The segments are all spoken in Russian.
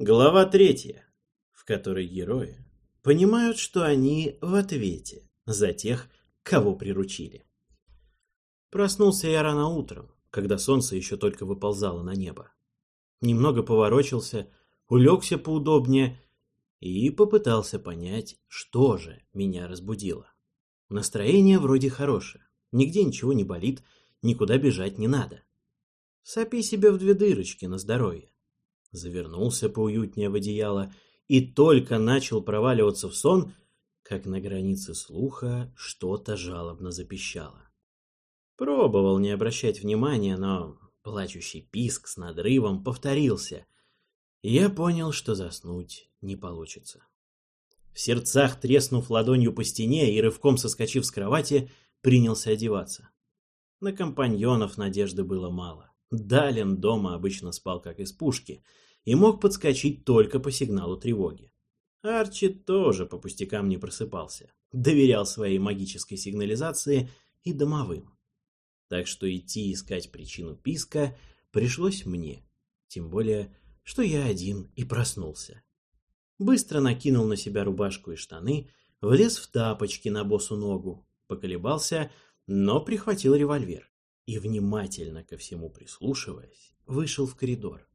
Глава третья, в которой герои понимают, что они в ответе за тех, кого приручили. Проснулся я рано утром, когда солнце еще только выползало на небо. Немного поворочился, улегся поудобнее и попытался понять, что же меня разбудило. Настроение вроде хорошее, нигде ничего не болит, никуда бежать не надо. Сопи себе в две дырочки на здоровье. Завернулся поуютнее в одеяло и только начал проваливаться в сон, как на границе слуха что-то жалобно запищало. Пробовал не обращать внимания, но плачущий писк с надрывом повторился, и я понял, что заснуть не получится. В сердцах, треснув ладонью по стене и рывком соскочив с кровати, принялся одеваться. На компаньонов надежды было мало. Далин дома обычно спал как из пушки и мог подскочить только по сигналу тревоги. Арчи тоже по пустякам не просыпался, доверял своей магической сигнализации и домовым. Так что идти искать причину писка пришлось мне, тем более, что я один и проснулся. Быстро накинул на себя рубашку и штаны, влез в тапочки на босу ногу, поколебался, но прихватил револьвер и, внимательно ко всему прислушиваясь, вышел в коридор.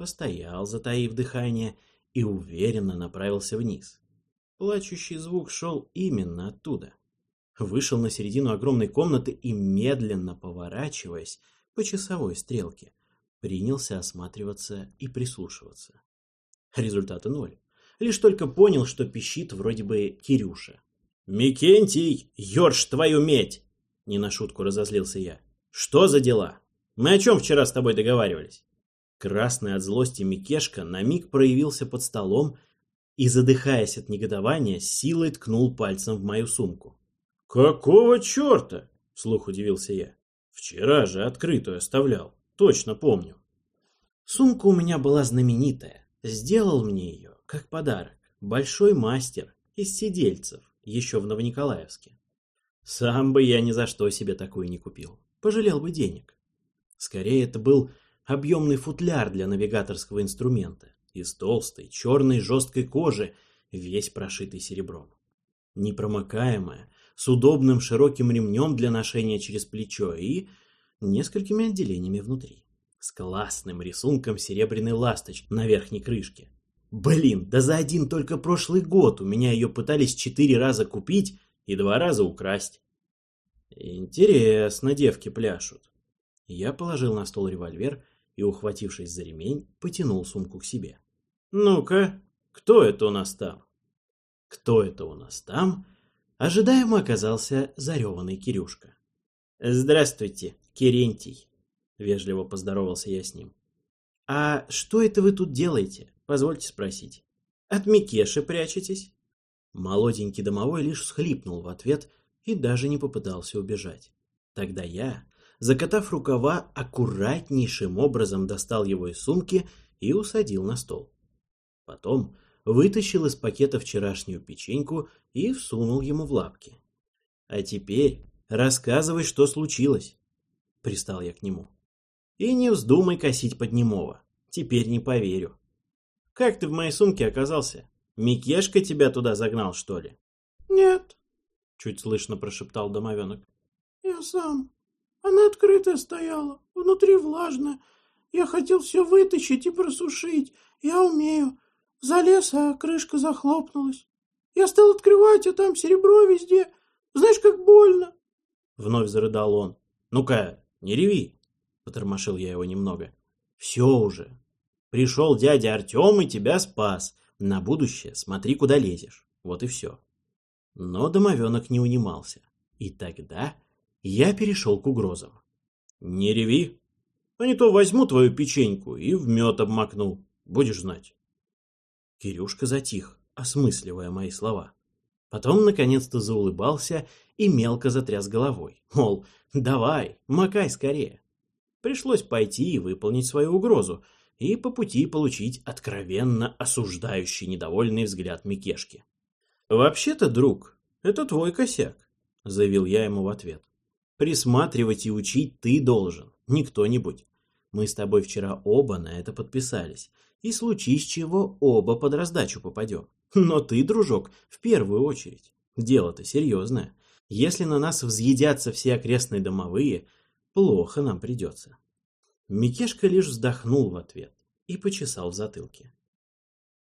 Постоял, затаив дыхание, и уверенно направился вниз. Плачущий звук шел именно оттуда вышел на середину огромной комнаты и, медленно поворачиваясь по часовой стрелке, принялся осматриваться и прислушиваться. Результаты ноль. Лишь только понял, что пищит вроде бы Кирюша. «Микентий, ёрш твою медь!» Не на шутку разозлился я. «Что за дела? Мы о чем вчера с тобой договаривались?» Красный от злости Микешка на миг проявился под столом и, задыхаясь от негодования, силой ткнул пальцем в мою сумку. «Какого черта?» — вслух удивился я. «Вчера же открытую оставлял, точно помню». Сумка у меня была знаменитая. Сделал мне ее, как подарок, большой мастер из сидельцев, еще в Новониколаевске. Сам бы я ни за что себе такую не купил. Пожалел бы денег. Скорее, это был объемный футляр для навигаторского инструмента из толстой, черной, жесткой кожи, весь прошитый серебром. Непромокаемая, с удобным широким ремнем для ношения через плечо и несколькими отделениями внутри. С классным рисунком серебряной ласточки на верхней крышке. Блин, да за один только прошлый год у меня ее пытались четыре раза купить и два раза украсть. Интересно, девки пляшут. Я положил на стол револьвер и, ухватившись за ремень, потянул сумку к себе. Ну-ка, кто это у нас там? Кто это у нас там? Ожидаемо оказался зареванный Кирюшка. «Здравствуйте, Керентий», — вежливо поздоровался я с ним. «А что это вы тут делаете? Позвольте спросить. От Микеши прячетесь?» Молоденький домовой лишь схлипнул в ответ и даже не попытался убежать. Тогда я, закатав рукава, аккуратнейшим образом достал его из сумки и усадил на стол. Потом вытащил из пакета вчерашнюю печеньку и всунул ему в лапки. «А теперь рассказывай, что случилось», — пристал я к нему. «И не вздумай косить под немого, теперь не поверю. Как ты в моей сумке оказался? Микешка тебя туда загнал, что ли?» «Нет», — чуть слышно прошептал домовенок. «Я сам. Она открытая стояла, внутри влажная. Я хотел все вытащить и просушить. Я умею. Залез, а крышка захлопнулась. Я стал открывать, а там серебро везде. Знаешь, как больно. Вновь зарыдал он. Ну-ка, не реви. Потормошил я его немного. Все уже. Пришел дядя Артем и тебя спас. На будущее смотри, куда лезешь. Вот и все. Но домовенок не унимался. И тогда я перешел к угрозам. Не реви, а не то возьму твою печеньку и в мед обмакну. Будешь знать. Кирюшка затих, осмысливая мои слова. Потом наконец-то заулыбался и мелко затряс головой. Мол, давай, макай скорее. Пришлось пойти и выполнить свою угрозу, и по пути получить откровенно осуждающий недовольный взгляд Микешки. «Вообще-то, друг, это твой косяк», — заявил я ему в ответ. «Присматривать и учить ты должен, не кто-нибудь. Мы с тобой вчера оба на это подписались. И случись чего, оба под раздачу попадем. Но ты, дружок, в первую очередь. Дело-то серьезное. Если на нас взъедятся все окрестные домовые, плохо нам придется. Микешка лишь вздохнул в ответ и почесал в затылке.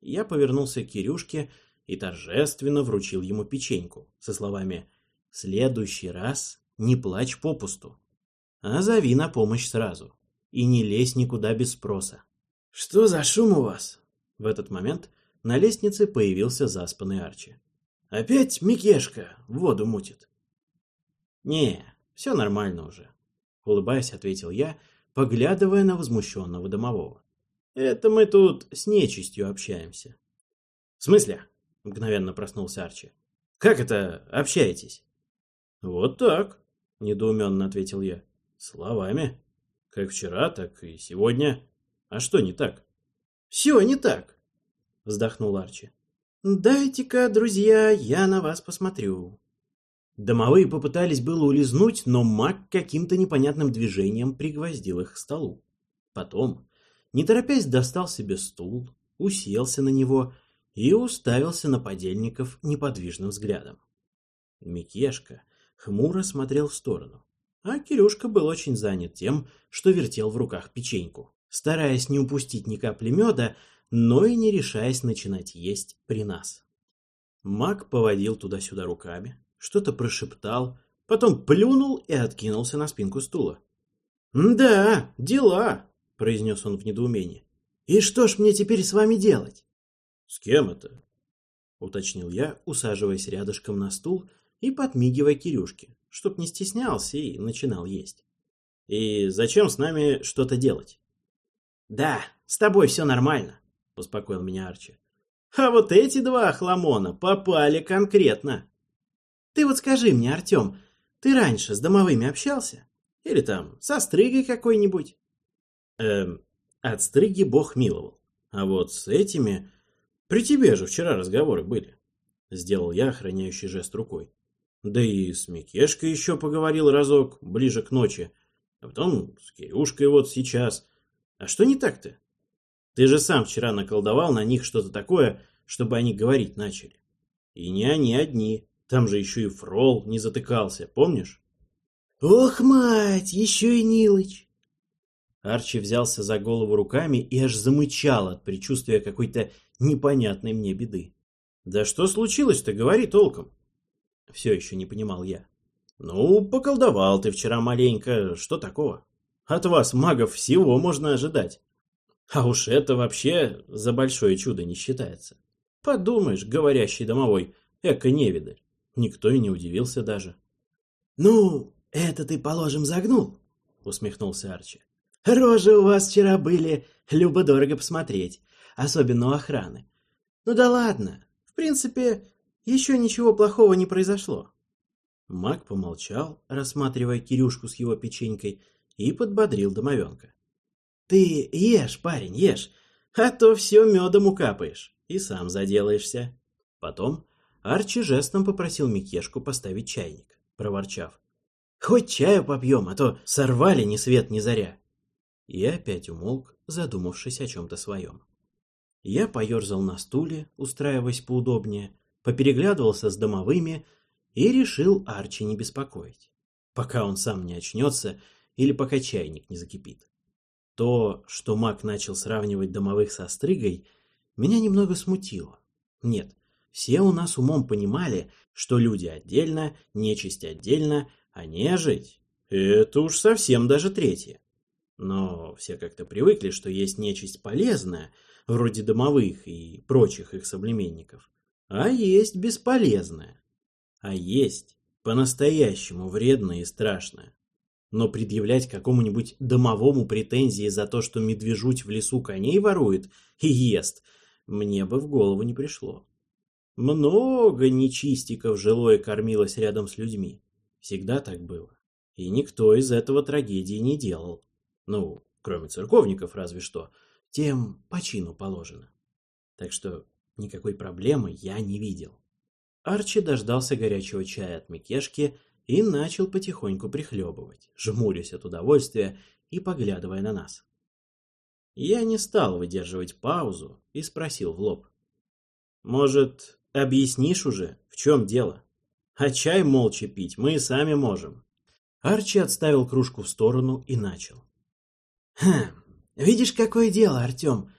Я повернулся к Кирюшке и торжественно вручил ему печеньку со словами следующий раз не плачь попусту, а зови на помощь сразу и не лезь никуда без спроса. Что за шум у вас? В этот момент на лестнице появился заспанный Арчи. Опять Микешка воду мутит. Не, все нормально уже, улыбаясь, ответил я, поглядывая на возмущенного домового. Это мы тут с нечистью общаемся. В смысле? Мгновенно проснулся Арчи. Как это общаетесь? «Вот так», — недоуменно ответил я. «Словами. Как вчера, так и сегодня. А что не так?» «Все не так», — вздохнул Арчи. «Дайте-ка, друзья, я на вас посмотрю». Домовые попытались было улизнуть, но маг каким-то непонятным движением пригвоздил их к столу. Потом, не торопясь, достал себе стул, уселся на него и уставился на подельников неподвижным взглядом. Микешка хмуро смотрел в сторону. А Кирюшка был очень занят тем, что вертел в руках печеньку, стараясь не упустить ни капли меда, но и не решаясь начинать есть при нас. Маг поводил туда-сюда руками, что-то прошептал, потом плюнул и откинулся на спинку стула. «Да, дела!» — произнес он в недоумении. «И что ж мне теперь с вами делать?» «С кем это?» — уточнил я, усаживаясь рядышком на стул и подмигивая Кирюшке, чтоб не стеснялся и начинал есть. «И зачем с нами что-то делать?» «Да, с тобой все нормально», — успокоил меня Арчи. «А вот эти два хламона попали конкретно. Ты вот скажи мне, Артем, ты раньше с домовыми общался? Или там со стрыгой какой-нибудь?» «Эм, от стрыги бог миловал. А вот с этими... При тебе же вчера разговоры были». Сделал я охраняющий жест рукой. Да и с Микешкой еще поговорил разок, ближе к ночи. А потом с Кирюшкой вот сейчас. А что не так-то? Ты же сам вчера наколдовал на них что-то такое, чтобы они говорить начали. И не они одни. Там же еще и Фрол не затыкался, помнишь? Ох, мать, еще и Нилыч! Арчи взялся за голову руками и аж замычал от предчувствия какой-то непонятной мне беды. Да что случилось-то, говори толком. Все еще не понимал я. Ну, поколдовал ты вчера маленько, что такого? От вас, магов, всего можно ожидать. А уж это вообще за большое чудо не считается. Подумаешь, говорящий домовой, эко-невидаль. Никто и не удивился даже. «Ну, это ты, положим, загнул», — усмехнулся Арчи. «Рожи у вас вчера были любо-дорого посмотреть, особенно у охраны. Ну да ладно, в принципе, еще ничего плохого не произошло. Маг помолчал, рассматривая Кирюшку с его печенькой, и подбодрил домовенка. «Ты ешь, парень, ешь, а то все медом укапаешь и сам заделаешься». Потом Арчи жестом попросил Микешку поставить чайник, проворчав. «Хоть чаю попьем, а то сорвали ни свет ни заря». И опять умолк, задумавшись о чем-то своем. Я поерзал на стуле, устраиваясь поудобнее, попереглядывался с домовыми и решил Арчи не беспокоить, пока он сам не очнется или пока чайник не закипит. То, что маг начал сравнивать домовых со стригой, меня немного смутило. Нет, все у нас умом понимали, что люди отдельно, нечисть отдельно, а нежить — это уж совсем даже третье. Но все как-то привыкли, что есть нечисть полезная, вроде домовых и прочих их соплеменников, а есть бесполезное. А есть по-настоящему вредное и страшное. Но предъявлять какому-нибудь домовому претензии за то, что медвежуть в лесу коней ворует и ест, мне бы в голову не пришло. Много нечистиков жило и кормилось рядом с людьми. Всегда так было. И никто из этого трагедии не делал. Ну, кроме церковников разве что. Тем по чину положено. Так что Никакой проблемы я не видел. Арчи дождался горячего чая от Микешки и начал потихоньку прихлебывать, жмурясь от удовольствия и поглядывая на нас. Я не стал выдерживать паузу и спросил в лоб. «Может, объяснишь уже, в чем дело? А чай молча пить мы и сами можем». Арчи отставил кружку в сторону и начал. «Хм, видишь, какое дело, Артем.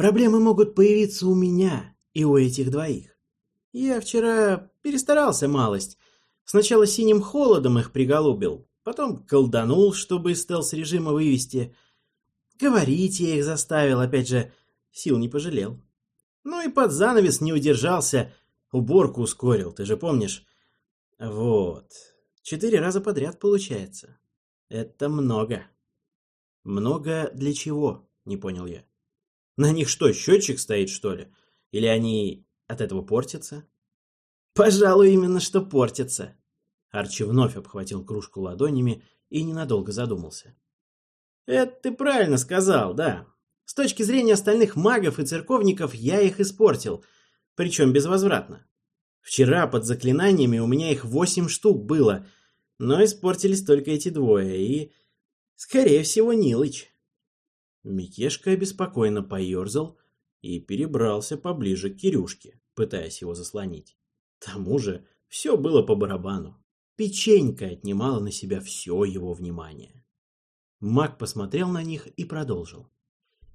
Проблемы могут появиться у меня и у этих двоих. Я вчера перестарался малость. Сначала синим холодом их приголубил, потом колданул, чтобы из стелс-режима вывести. Говорить я их заставил, опять же, сил не пожалел. Ну и под занавес не удержался, уборку ускорил, ты же помнишь? Вот, четыре раза подряд получается. Это много. Много для чего, не понял я. На них что, счетчик стоит, что ли? Или они от этого портятся? Пожалуй, именно что портятся. Арчи вновь обхватил кружку ладонями и ненадолго задумался. Это ты правильно сказал, да. С точки зрения остальных магов и церковников я их испортил, причем безвозвратно. Вчера под заклинаниями у меня их восемь штук было, но испортились только эти двое, и, скорее всего, Нилыч. Микешка обеспокоенно поерзал и перебрался поближе к Кирюшке, пытаясь его заслонить. тому же все было по барабану. Печенька отнимала на себя все его внимание. Маг посмотрел на них и продолжил.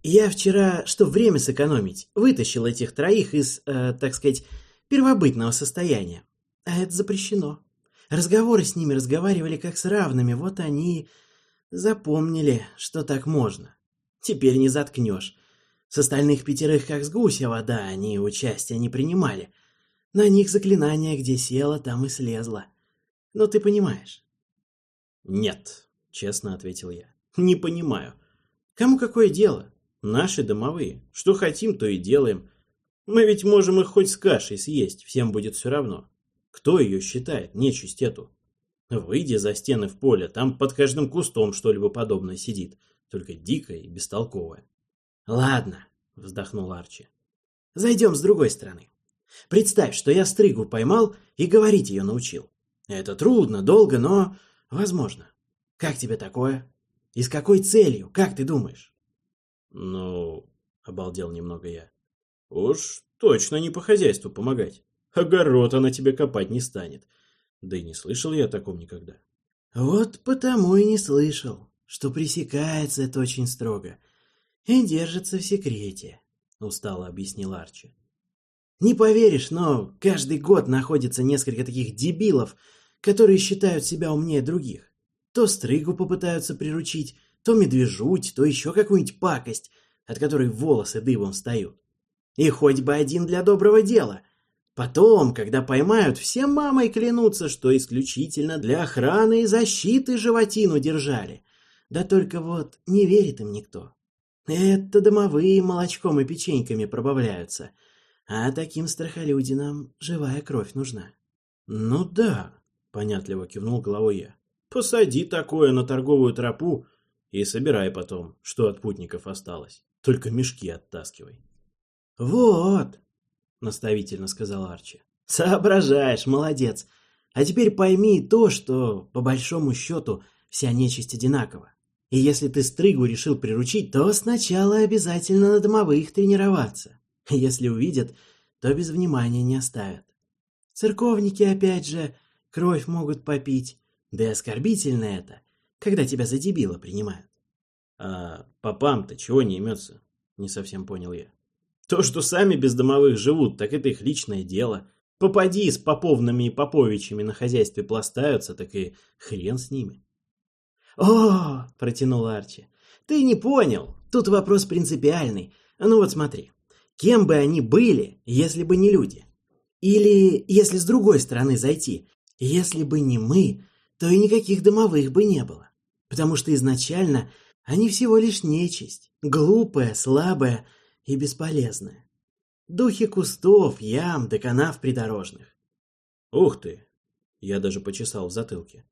«Я вчера, чтобы время сэкономить, вытащил этих троих из, э, так сказать, первобытного состояния. А это запрещено. Разговоры с ними разговаривали как с равными, вот они запомнили, что так можно. Теперь не заткнешь. С остальных пятерых, как с гуся вода, они участия не принимали. На них заклинание где село, там и слезло. Ну, ты понимаешь? Нет, честно ответил я. Не понимаю. Кому какое дело? Наши домовые. Что хотим, то и делаем. Мы ведь можем их хоть с кашей съесть, всем будет все равно. Кто ее считает, нечисть эту? Выйди за стены в поле, там под каждым кустом что-либо подобное сидит, только дикое и бестолковое. Ладно, вздохнул Арчи. Зайдем с другой стороны. Представь, что я стригу поймал и говорить ее научил. Это трудно, долго, но возможно. Как тебе такое? И с какой целью, как ты думаешь? Ну, обалдел немного я. Уж точно не по хозяйству помогать. Огород она тебе копать не станет. Да и не слышал я о таком никогда. Вот потому и не слышал, что пресекается это очень строго и держится в секрете, устало объяснил Арчи. Не поверишь, но каждый год находится несколько таких дебилов, которые считают себя умнее других. То стрыгу попытаются приручить, то медвежуть, то еще какую-нибудь пакость, от которой волосы дыбом встают. И хоть бы один для доброго дела. Потом, когда поймают, все мамой клянутся, что исключительно для охраны и защиты животину держали. Да только вот не верит им никто. Это домовые молочком и печеньками пробавляются, а таким страхолюдинам живая кровь нужна. Ну да, понятливо кивнул головой я. Посади такое на торговую тропу и собирай потом, что от путников осталось. Только мешки оттаскивай. Вот, наставительно сказал Арчи. Соображаешь, молодец. А теперь пойми то, что, по большому счету, вся нечисть одинакова. И если ты стрыгу решил приручить, то сначала обязательно на домовых тренироваться. Если увидят, то без внимания не оставят. Церковники, опять же, кровь могут попить. Да и оскорбительно это, когда тебя за дебила принимают. А попам-то чего не имется? Не совсем понял я. То, что сами без домовых живут, так это их личное дело. Попади с поповными и поповичами на хозяйстве пластаются, так и хрен с ними. «О!» – протянул Арчи. «Ты не понял. Тут вопрос принципиальный. Ну вот смотри. Кем бы они были, если бы не люди? Или, если с другой стороны зайти, если бы не мы, то и никаких домовых бы не было. Потому что изначально они всего лишь нечисть, глупая, слабая и бесполезная. Духи кустов, ям да канав придорожных. Ух ты! Я даже почесал в затылке.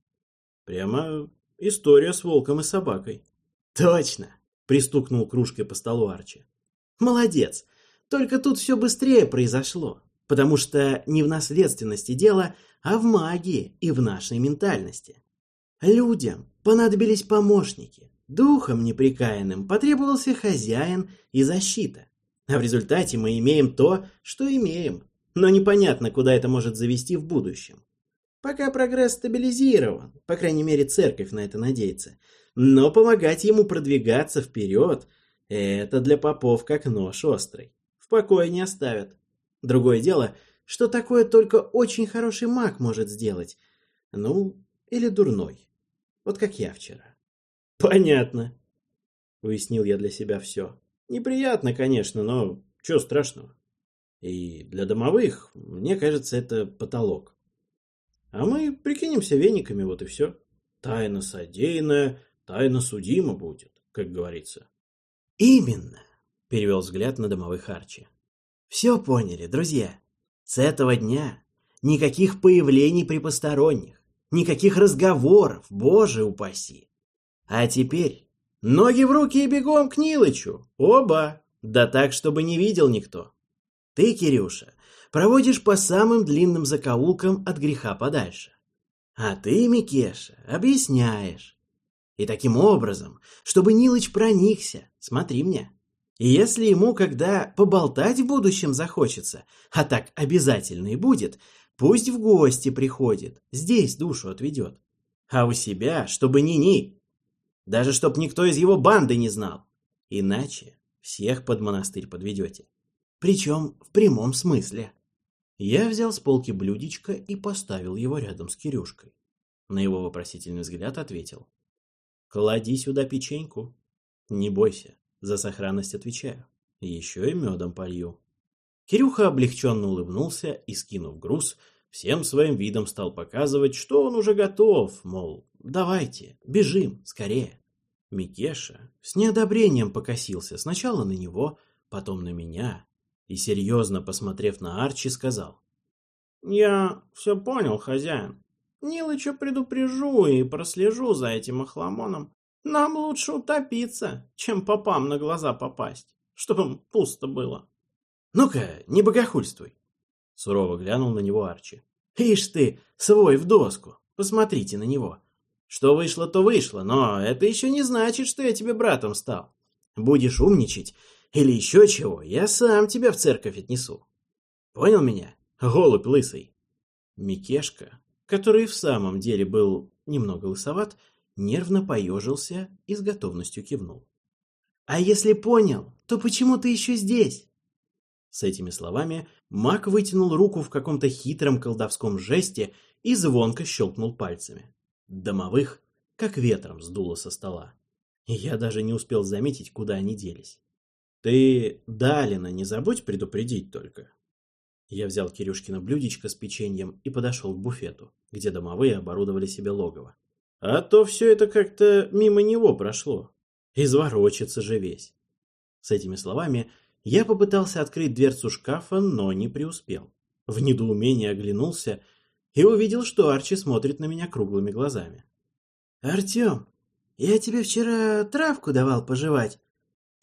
Прямо История с волком и собакой. Точно, пристукнул кружкой по столу Арчи. Молодец. Только тут все быстрее произошло, потому что не в наследственности дело, а в магии и в нашей ментальности. Людям понадобились помощники, духом неприкаянным потребовался хозяин и защита. А в результате мы имеем то, что имеем. Но непонятно, куда это может завести в будущем. Пока прогресс стабилизирован, по крайней мере церковь на это надеется. Но помогать ему продвигаться вперед – это для попов как нож острый. В покое не оставят. Другое дело, что такое только очень хороший маг может сделать. Ну, или дурной. Вот как я вчера. Понятно. Уяснил я для себя все. Неприятно, конечно, но чего страшного? И для домовых, мне кажется, это потолок. А мы прикинемся вениками, вот и все. Тайна содеянная, тайна судима будет, как говорится. Именно, перевел взгляд на домовых Арчи. Все поняли, друзья. С этого дня никаких появлений при посторонних, никаких разговоров, боже упаси. А теперь ноги в руки и бегом к Нилычу, оба, да так, чтобы не видел никто. Ты, Кирюша, проводишь по самым длинным закоулкам от греха подальше. А ты, Микеша, объясняешь. И таким образом, чтобы Нилыч проникся, смотри мне. И если ему когда поболтать в будущем захочется, а так обязательно и будет, пусть в гости приходит, здесь душу отведет. А у себя, чтобы ни-ни. Даже чтоб никто из его банды не знал. Иначе всех под монастырь подведете. Причем в прямом смысле. Я взял с полки блюдечко и поставил его рядом с Кирюшкой. На его вопросительный взгляд ответил. «Клади сюда печеньку. Не бойся, за сохранность отвечаю. Еще и медом полью». Кирюха облегченно улыбнулся и, скинув груз, всем своим видом стал показывать, что он уже готов, мол, давайте, бежим, скорее. Микеша с неодобрением покосился сначала на него, потом на меня, и, серьезно посмотрев на Арчи, сказал. «Я все понял, хозяин. Нилыча предупрежу и прослежу за этим охламоном. Нам лучше утопиться, чем попам на глаза попасть, чтобы пусто было». «Ну-ка, не богохульствуй!» Сурово глянул на него Арчи. «Ишь ты, свой в доску! Посмотрите на него! Что вышло, то вышло, но это еще не значит, что я тебе братом стал. Будешь умничать, или еще чего, я сам тебя в церковь отнесу. Понял меня, голубь лысый? Микешка, который в самом деле был немного лысоват, нервно поежился и с готовностью кивнул. «А если понял, то почему ты еще здесь?» С этими словами маг вытянул руку в каком-то хитром колдовском жесте и звонко щелкнул пальцами. Домовых как ветром сдуло со стола. Я даже не успел заметить, куда они делись. Ты Далина не забудь предупредить только. Я взял Кирюшкина блюдечко с печеньем и подошел к буфету, где домовые оборудовали себе логово. А то все это как-то мимо него прошло. Изворочится же весь. С этими словами я попытался открыть дверцу шкафа, но не преуспел. В недоумении оглянулся и увидел, что Арчи смотрит на меня круглыми глазами. «Артем, я тебе вчера травку давал пожевать,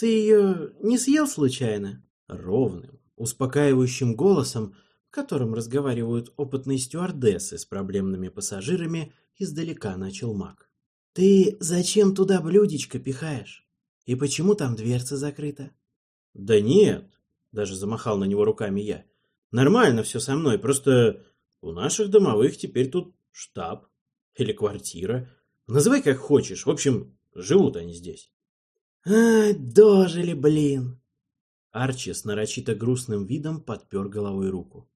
ты ее не съел случайно? Ровным, успокаивающим голосом, в котором разговаривают опытные стюардессы с проблемными пассажирами, издалека начал маг. Ты зачем туда блюдечко пихаешь? И почему там дверца закрыта? Да нет, даже замахал на него руками я. Нормально все со мной, просто у наших домовых теперь тут штаб или квартира. Называй как хочешь, в общем, живут они здесь. «Ай, дожили, блин!» Арчи с нарочито грустным видом подпер головой руку.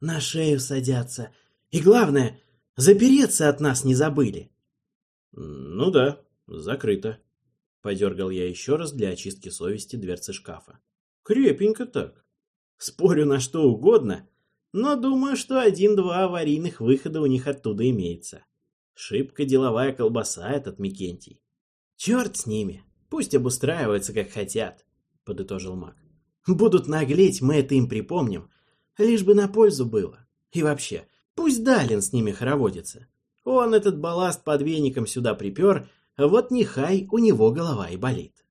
«На шею садятся. И главное, запереться от нас не забыли». «Ну да, закрыто», — подергал я еще раз для очистки совести дверцы шкафа. «Крепенько так. Спорю на что угодно, но думаю, что один-два аварийных выхода у них оттуда имеется. Шибко деловая колбаса этот Микентий. Черт с ними!» Пусть обустраиваются, как хотят, — подытожил маг. Будут наглеть, мы это им припомним, лишь бы на пользу было. И вообще, пусть Далин с ними хороводится. Он этот балласт под веником сюда припер, вот нехай у него голова и болит.